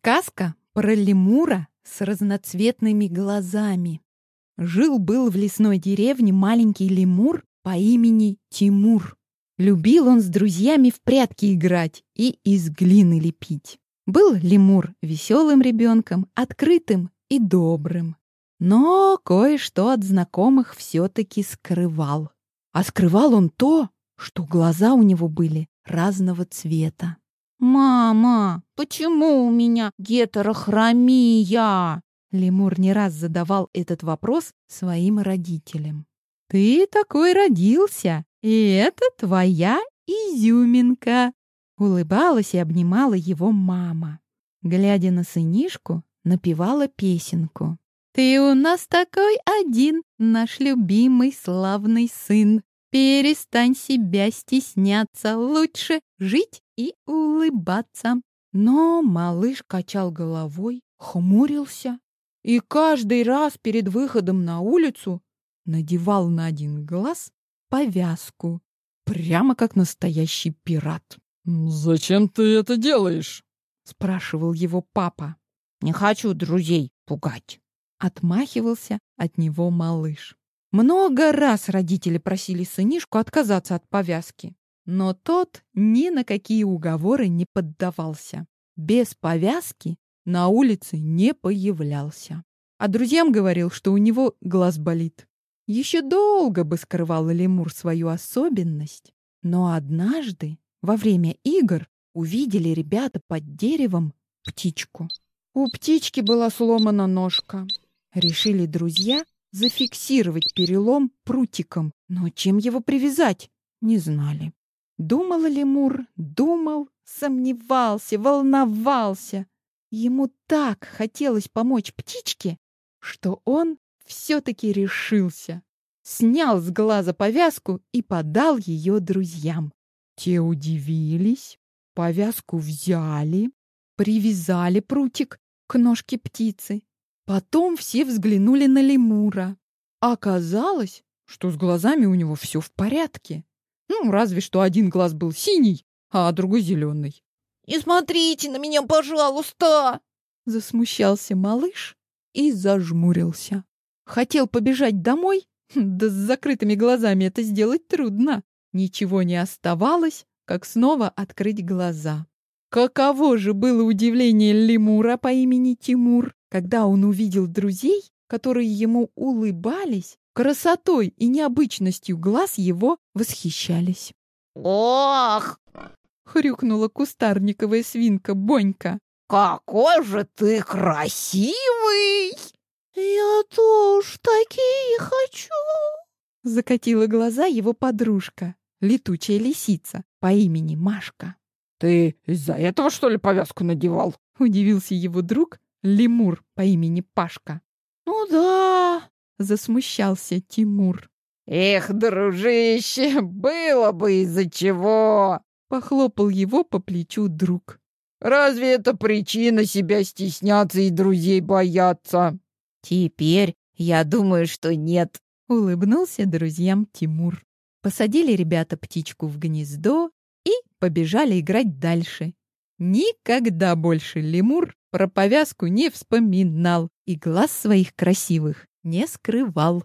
Сказка про лемура с разноцветными глазами. Жил-был в лесной деревне маленький лемур по имени Тимур. Любил он с друзьями в прятки играть и из глины лепить. Был лемур веселым ребенком, открытым и добрым. Но кое-что от знакомых все-таки скрывал. А скрывал он то, что глаза у него были разного цвета. «Мама, почему у меня гетерохромия?» Лемур не раз задавал этот вопрос своим родителям. «Ты такой родился, и это твоя изюминка!» Улыбалась и обнимала его мама. Глядя на сынишку, напевала песенку. «Ты у нас такой один, наш любимый славный сын. Перестань себя стесняться, лучше жить и улыбаться. Но малыш качал головой, хмурился и каждый раз перед выходом на улицу надевал на один глаз повязку, прямо как настоящий пират. «Зачем ты это делаешь?» — спрашивал его папа. «Не хочу друзей пугать», — отмахивался от него малыш. Много раз родители просили сынишку отказаться от повязки, но тот ни на какие уговоры не поддавался. Без повязки на улице не появлялся. А друзьям говорил, что у него глаз болит. Еще долго бы скрывал лемур свою особенность, но однажды во время игр увидели ребята под деревом птичку. У птички была сломана ножка. Решили друзья зафиксировать перелом прутиком, но чем его привязать, не знали. Думал лемур, думал, сомневался, волновался. Ему так хотелось помочь птичке, что он все-таки решился. Снял с глаза повязку и подал ее друзьям. Те удивились, повязку взяли, привязали прутик к ножке птицы. Потом все взглянули на лемура. Оказалось, что с глазами у него все в порядке. Ну, разве что один глаз был синий, а другой зеленый. «Не смотрите на меня, пожалуйста!» Засмущался малыш и зажмурился. Хотел побежать домой, да с закрытыми глазами это сделать трудно. Ничего не оставалось, как снова открыть глаза. Каково же было удивление лемура по имени Тимур, когда он увидел друзей, которые ему улыбались Красотой и необычностью глаз его восхищались. «Ох!» — хрюкнула кустарниковая свинка Бонька. «Какой же ты красивый!» «Я тоже такие хочу!» Закатила глаза его подружка, летучая лисица по имени Машка. «Ты из-за этого, что ли, повязку надевал?» — удивился его друг, лемур по имени Пашка. «Ну да, засмущался Тимур. Эх, дружище, было бы из-за чего, похлопал его по плечу друг. Разве это причина себя стесняться и друзей бояться? Теперь я думаю, что нет, улыбнулся друзьям Тимур. Посадили ребята птичку в гнездо и побежали играть дальше. Никогда больше лемур про повязку не вспоминал и глаз своих красивых не скрывал.